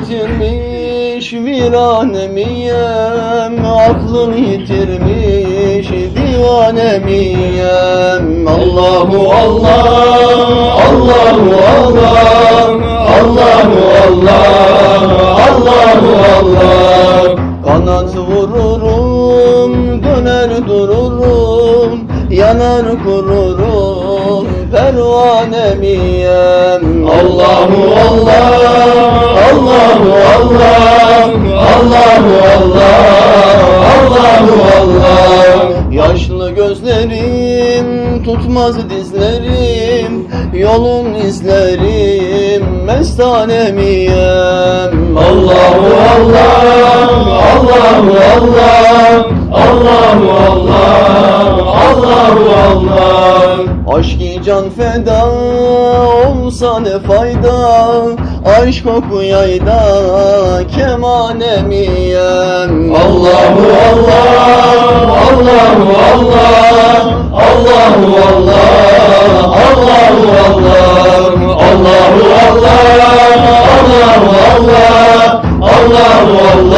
yitirmiş virane miyem Aklını yitirmiş divane miyem Allahu Allah Allahu Allah Allahu Allah Allahu Allah. Kanat vururum döner dururum Yanar kururum pervane miyem Allahu gözlerim tutmaz dizlerim Yolun izlerim mestane miyem Allahu Allah Allahu Allah Allahu Allah Allahu Allah Aşk can feda olsa ne fayda? Aşk oku yayda kemane miyem Allahu Allah Allah Allahu